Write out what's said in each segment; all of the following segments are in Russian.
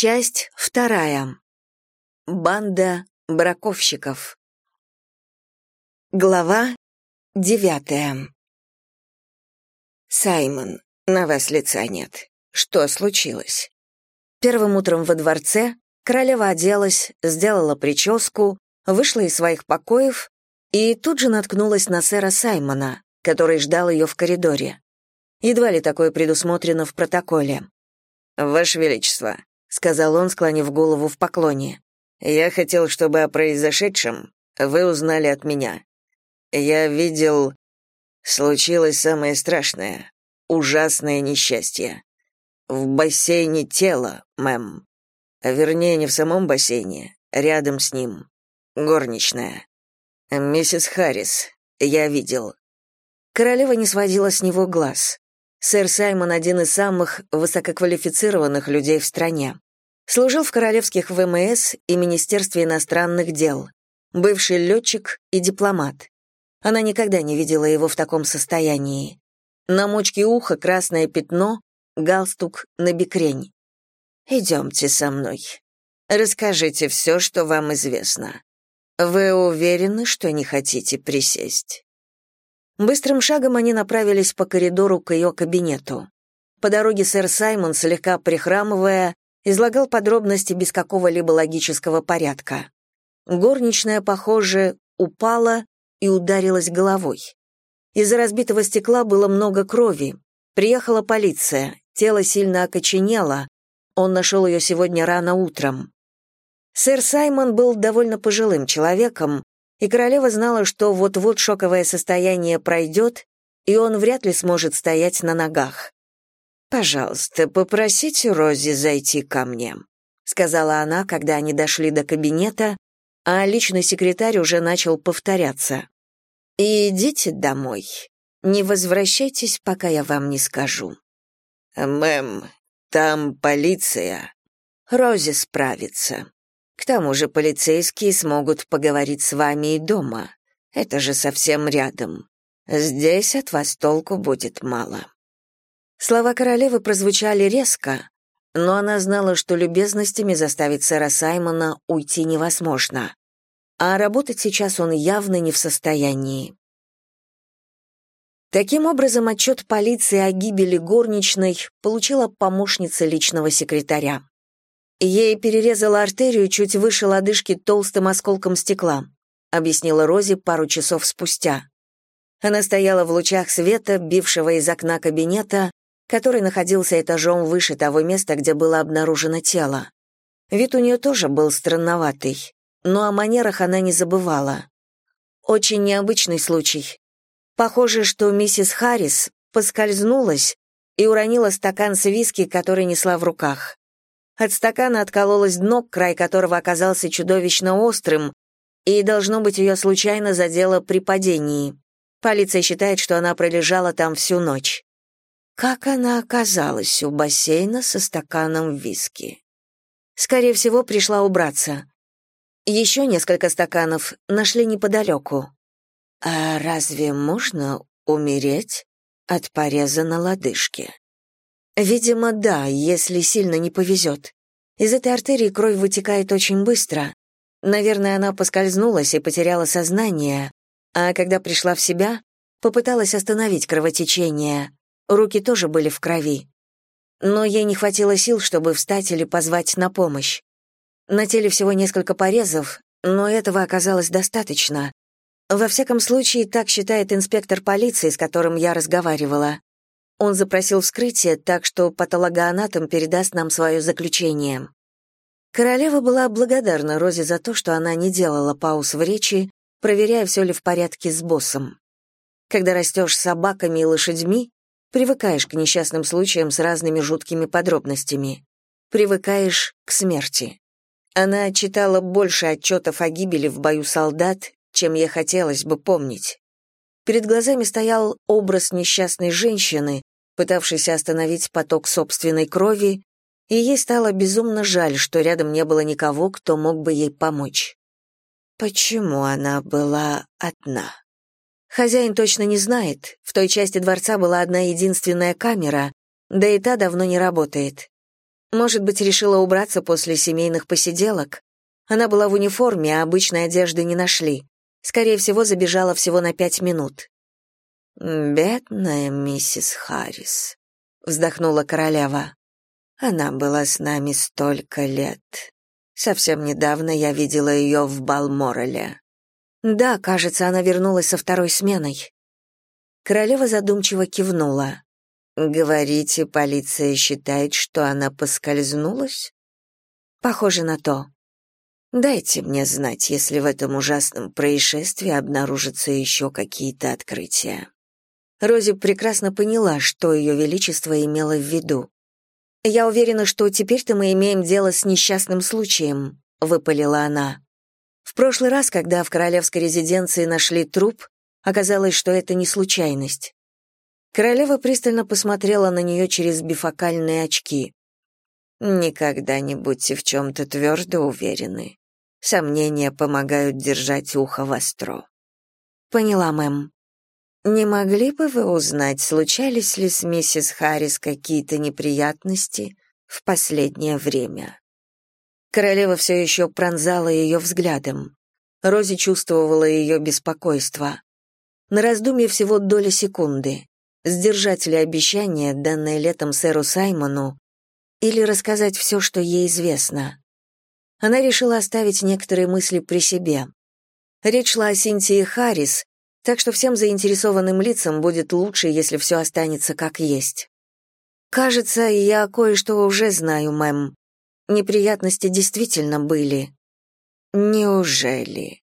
Часть вторая. Банда браковщиков. Глава девятая. Саймон, на вас лица нет. Что случилось? Первым утром во дворце королева оделась, сделала прическу, вышла из своих покоев и тут же наткнулась на сэра Саймона, который ждал ее в коридоре. Едва ли такое предусмотрено в протоколе. «Ваше Величество», — сказал он, склонив голову в поклоне, «я хотел, чтобы о произошедшем вы узнали от меня. Я видел... Случилось самое страшное, ужасное несчастье. В бассейне тело, мэм. Вернее, не в самом бассейне, рядом с ним. Горничная. Миссис Харрис, я видел. Королева не сводила с него глаз. Сэр Саймон один из самых высококвалифицированных людей в стране. Служил в королевских ВМС и Министерстве иностранных дел. Бывший летчик и дипломат. Она никогда не видела его в таком состоянии. На мочке уха красное пятно, галстук на бекрень. «Идемте со мной. Расскажите все, что вам известно. Вы уверены, что не хотите присесть?» Быстрым шагом они направились по коридору к ее кабинету. По дороге сэр Саймон, слегка прихрамывая, излагал подробности без какого-либо логического порядка. Горничная, похоже, упала и ударилась головой. Из-за разбитого стекла было много крови. Приехала полиция, тело сильно окоченело. Он нашел ее сегодня рано утром. Сэр Саймон был довольно пожилым человеком, и королева знала, что вот-вот шоковое состояние пройдет, и он вряд ли сможет стоять на ногах. «Пожалуйста, попросите Рози зайти ко мне», — сказала она, когда они дошли до кабинета, а личный секретарь уже начал повторяться. «И идите домой. Не возвращайтесь, пока я вам не скажу». «Мэм, там полиция». «Рози справится. К тому же полицейские смогут поговорить с вами и дома. Это же совсем рядом. Здесь от вас толку будет мало». Слова королевы прозвучали резко, но она знала, что любезностями заставить сэра Саймона уйти невозможно. А работать сейчас он явно не в состоянии. Таким образом, отчет полиции о гибели горничной получила помощница личного секретаря. Ей перерезала артерию чуть выше лодыжки толстым осколком стекла, объяснила Рози пару часов спустя. Она стояла в лучах света, бившего из окна кабинета, который находился этажом выше того места, где было обнаружено тело. Вид у нее тоже был странноватый, но о манерах она не забывала. Очень необычный случай. Похоже, что миссис Харрис поскользнулась и уронила стакан с виски, который несла в руках. От стакана откололось дно, край которого оказался чудовищно острым, и, должно быть, ее случайно задело при падении. Полиция считает, что она пролежала там всю ночь. Как она оказалась у бассейна со стаканом виски? Скорее всего, пришла убраться. Еще несколько стаканов нашли неподалеку. А разве можно умереть от пореза на лодыжке? Видимо, да, если сильно не повезет. Из этой артерии кровь вытекает очень быстро. Наверное, она поскользнулась и потеряла сознание, а когда пришла в себя, попыталась остановить кровотечение. Руки тоже были в крови. Но ей не хватило сил, чтобы встать или позвать на помощь. На теле всего несколько порезов, но этого оказалось достаточно. Во всяком случае, так считает инспектор полиции, с которым я разговаривала. Он запросил вскрытие, так что патологоанатом передаст нам свое заключение. Королева была благодарна Розе за то, что она не делала пауз в речи, проверяя, все ли в порядке с боссом. Когда растешь с собаками и лошадьми, привыкаешь к несчастным случаям с разными жуткими подробностями. Привыкаешь к смерти. Она читала больше отчетов о гибели в бою солдат, чем ей хотелось бы помнить. Перед глазами стоял образ несчастной женщины, пытавшейся остановить поток собственной крови, и ей стало безумно жаль, что рядом не было никого, кто мог бы ей помочь. Почему она была одна? Хозяин точно не знает. В той части дворца была одна единственная камера, да и та давно не работает. Может быть, решила убраться после семейных посиделок? Она была в униформе, а обычной одежды не нашли. Скорее всего, забежала всего на пять минут. «Бедная миссис Харрис», — вздохнула королева. «Она была с нами столько лет. Совсем недавно я видела ее в Балмореле». «Да, кажется, она вернулась со второй сменой». Королева задумчиво кивнула. «Говорите, полиция считает, что она поскользнулась?» «Похоже на то», Дайте мне знать, если в этом ужасном происшествии обнаружатся еще какие-то открытия. Рози прекрасно поняла, что ее величество имело в виду. «Я уверена, что теперь-то мы имеем дело с несчастным случаем», — выпалила она. В прошлый раз, когда в королевской резиденции нашли труп, оказалось, что это не случайность. Королева пристально посмотрела на нее через бифокальные очки. «Никогда не будьте в чем-то твердо уверены. Сомнения помогают держать ухо востро». «Поняла, мэм», «Не могли бы вы узнать, случались ли с миссис Харрис какие-то неприятности в последнее время?» Королева все еще пронзала ее взглядом. Рози чувствовала ее беспокойство. На раздумье всего доля секунды. Сдержать ли обещание, данное летом сэру Саймону, или рассказать все, что ей известно. Она решила оставить некоторые мысли при себе. Речь шла о Синтии Харрис, так что всем заинтересованным лицам будет лучше, если все останется как есть. Кажется, я кое-что уже знаю, мэм. Неприятности действительно были. Неужели?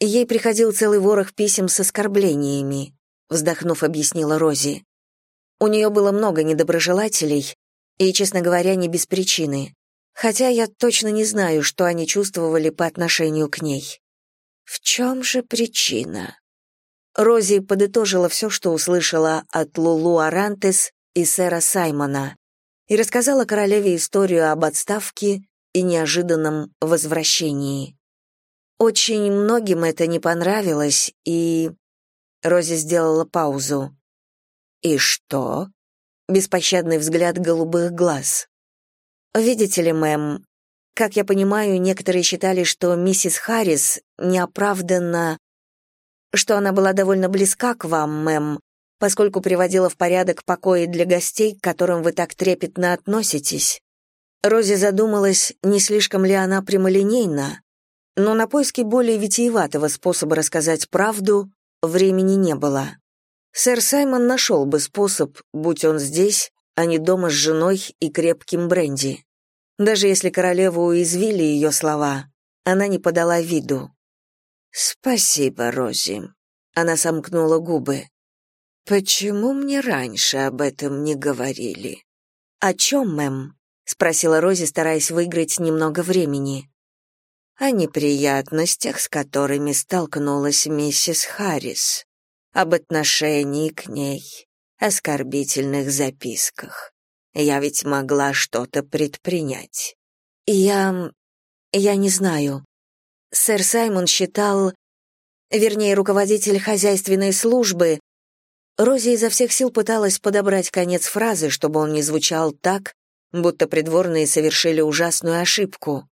Ей приходил целый ворох писем с оскорблениями, вздохнув, объяснила Рози. У нее было много недоброжелателей, и, честно говоря, не без причины. Хотя я точно не знаю, что они чувствовали по отношению к ней. В чем же причина? Рози подытожила все, что услышала от Лулу Арантес и сэра Саймона, и рассказала королеве историю об отставке и неожиданном возвращении. Очень многим это не понравилось, и... Рози сделала паузу. «И что?» Беспощадный взгляд голубых глаз. «Видите ли, мэм, как я понимаю, некоторые считали, что миссис Харрис неоправданно что она была довольно близка к вам, мэм, поскольку приводила в порядок покои для гостей, к которым вы так трепетно относитесь. Рози задумалась, не слишком ли она прямолинейна, но на поиски более витиеватого способа рассказать правду времени не было. Сэр Саймон нашел бы способ, будь он здесь, а не дома с женой и крепким бренди. Даже если королеву уязвили ее слова, она не подала виду. «Спасибо, Рози». Она сомкнула губы. «Почему мне раньше об этом не говорили?» «О чем, мэм?» — спросила Рози, стараясь выиграть немного времени. «О неприятностях, с которыми столкнулась миссис Харрис, об отношении к ней, оскорбительных записках. Я ведь могла что-то предпринять». «Я... я не знаю», Сэр Саймон считал, вернее, руководитель хозяйственной службы, Рози изо всех сил пыталась подобрать конец фразы, чтобы он не звучал так, будто придворные совершили ужасную ошибку.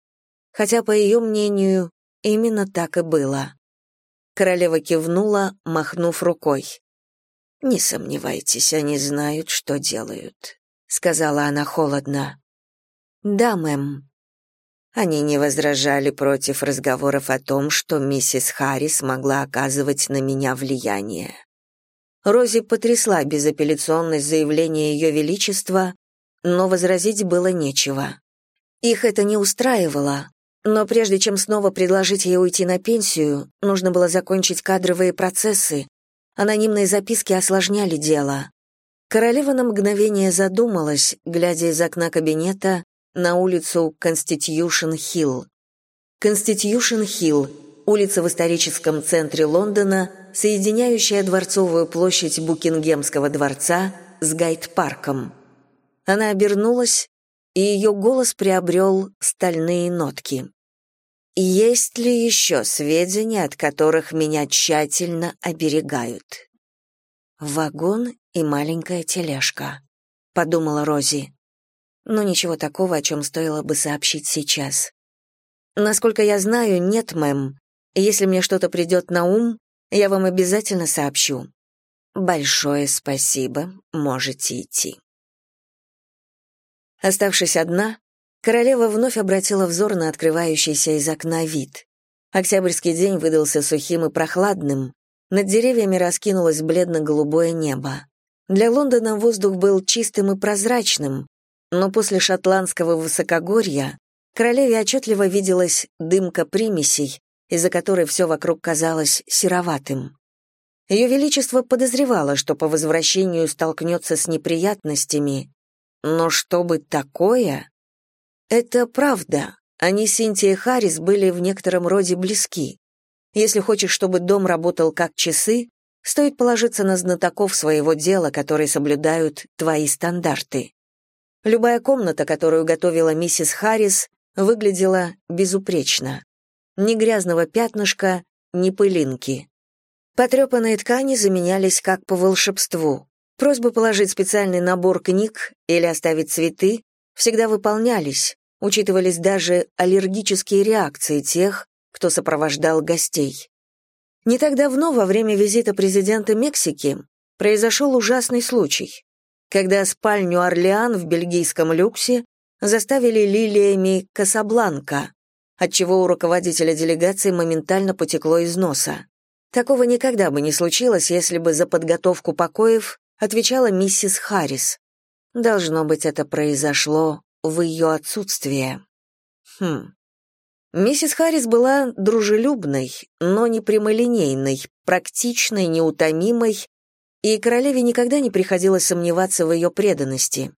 Хотя, по ее мнению, именно так и было. Королева кивнула, махнув рукой. «Не сомневайтесь, они знают, что делают», — сказала она холодно. «Да, мэм», они не возражали против разговоров о том, что миссис Харрис могла оказывать на меня влияние. Рози потрясла безапелляционность заявления Ее Величества, но возразить было нечего. Их это не устраивало, но прежде чем снова предложить ей уйти на пенсию, нужно было закончить кадровые процессы. Анонимные записки осложняли дело. Королева на мгновение задумалась, глядя из окна кабинета на улицу Конститюшн-Хилл. Конститюшн-Хилл – улица в историческом центре Лондона, соединяющая Дворцовую площадь Букингемского дворца с Гайд-парком. Она обернулась, и ее голос приобрел стальные нотки. «Есть ли еще сведения, от которых меня тщательно оберегают?» «Вагон и маленькая тележка», — подумала Рози. Но ничего такого, о чем стоило бы сообщить сейчас. Насколько я знаю, нет, мэм. Если мне что-то придет на ум, я вам обязательно сообщу. Большое спасибо, можете идти. Оставшись одна, королева вновь обратила взор на открывающийся из окна вид. Октябрьский день выдался сухим и прохладным, над деревьями раскинулось бледно-голубое небо. Для Лондона воздух был чистым и прозрачным, но после шотландского высокогорья королеве отчетливо виделась дымка примесей, из-за которой все вокруг казалось сероватым. Ее Величество подозревало, что по возвращению столкнется с неприятностями, но чтобы такое... Это правда, они с Синтией Харрис были в некотором роде близки. Если хочешь, чтобы дом работал как часы, стоит положиться на знатоков своего дела, которые соблюдают твои стандарты. Любая комната, которую готовила миссис Харрис, выглядела безупречно. Ни грязного пятнышка, ни пылинки. Потрепанные ткани заменялись как по волшебству. Просьбы положить специальный набор книг или оставить цветы всегда выполнялись, учитывались даже аллергические реакции тех, кто сопровождал гостей. Не так давно, во время визита президента Мексики, произошел ужасный случай когда спальню Орлеан в бельгийском люксе заставили лилиями Касабланка, отчего у руководителя делегации моментально потекло из носа. Такого никогда бы не случилось, если бы за подготовку покоев отвечала миссис Харрис. Должно быть, это произошло в ее отсутствие. Хм. Миссис Харрис была дружелюбной, но не прямолинейной, практичной, неутомимой и королеве никогда не приходилось сомневаться в ее преданности.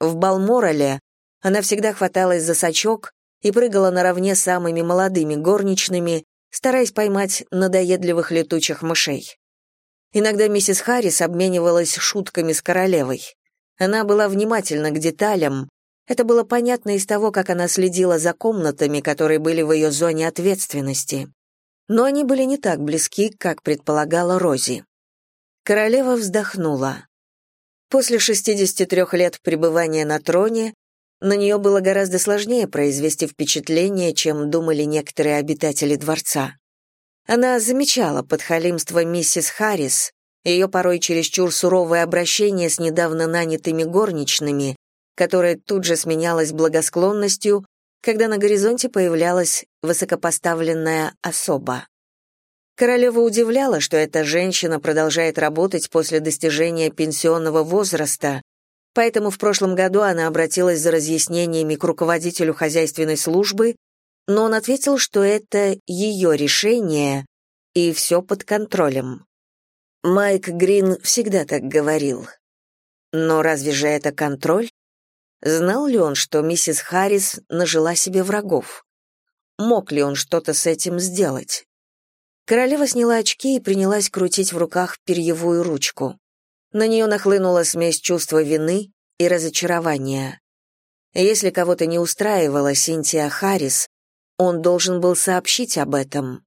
В Балморале она всегда хваталась за сачок и прыгала наравне с самыми молодыми горничными, стараясь поймать надоедливых летучих мышей. Иногда миссис Харрис обменивалась шутками с королевой. Она была внимательна к деталям, это было понятно из того, как она следила за комнатами, которые были в ее зоне ответственности. Но они были не так близки, как предполагала Рози. Королева вздохнула. После 63 лет пребывания на троне на нее было гораздо сложнее произвести впечатление, чем думали некоторые обитатели дворца. Она замечала подхалимство миссис Харрис, ее порой чересчур суровое обращение с недавно нанятыми горничными, которое тут же сменялось благосклонностью, когда на горизонте появлялась высокопоставленная особа. Королева удивляла, что эта женщина продолжает работать после достижения пенсионного возраста, поэтому в прошлом году она обратилась за разъяснениями к руководителю хозяйственной службы, но он ответил, что это ее решение и все под контролем. Майк Грин всегда так говорил. Но разве же это контроль? Знал ли он, что миссис Харрис нажила себе врагов? Мог ли он что-то с этим сделать? Королева сняла очки и принялась крутить в руках перьевую ручку. На нее нахлынула смесь чувства вины и разочарования. Если кого-то не устраивала Синтия Харрис, он должен был сообщить об этом.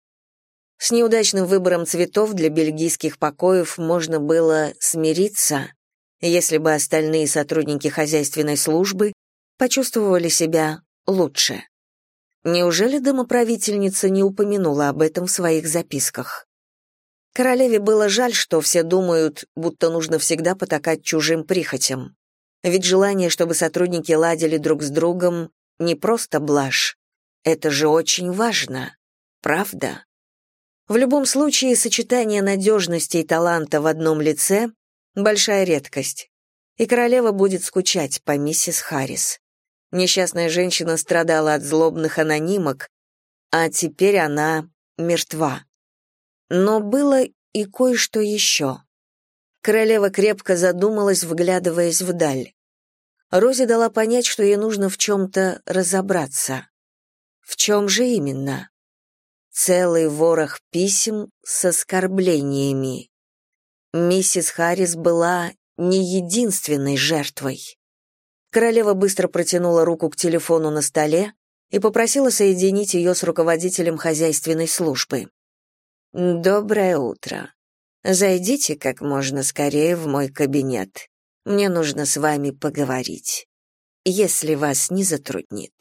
С неудачным выбором цветов для бельгийских покоев можно было смириться, если бы остальные сотрудники хозяйственной службы почувствовали себя лучше. Неужели домоправительница не упомянула об этом в своих записках? Королеве было жаль, что все думают, будто нужно всегда потакать чужим прихотям. Ведь желание, чтобы сотрудники ладили друг с другом, не просто блажь. Это же очень важно. Правда? В любом случае, сочетание надежности и таланта в одном лице — большая редкость. И королева будет скучать по миссис Харрис. Несчастная женщина страдала от злобных анонимок, а теперь она мертва. Но было и кое-что еще. Королева крепко задумалась, вглядываясь вдаль. Рози дала понять, что ей нужно в чем-то разобраться. В чем же именно? Целый ворох писем с оскорблениями. Миссис Харрис была не единственной жертвой. Королева быстро протянула руку к телефону на столе и попросила соединить ее с руководителем хозяйственной службы. «Доброе утро. Зайдите как можно скорее в мой кабинет. Мне нужно с вами поговорить». если вас не затруднит.